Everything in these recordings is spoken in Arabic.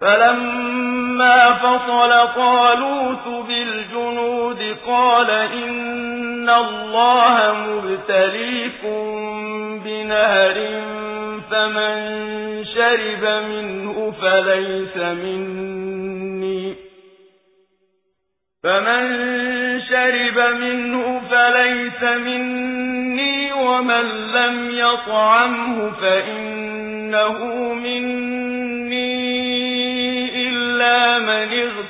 فلما فصل طالوت بالجنود قال إن الله مبتليكم بنهر فمن شرب منه فليس مني فمن شرب منه فليس مني ومن لم يطعمه فإنه مني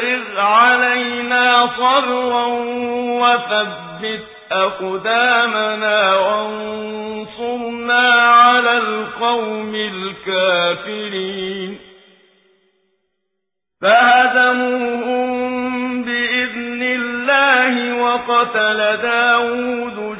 أفرغ علينا صبرا وثبت أقدامنا وانصرنا على القوم الكافرين. فهزموهم بإذن الله وقتل داود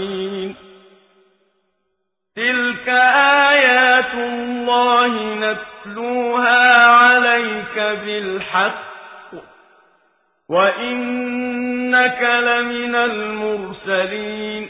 الله نتلوها عليك بالحق وإنك لمن المرسلين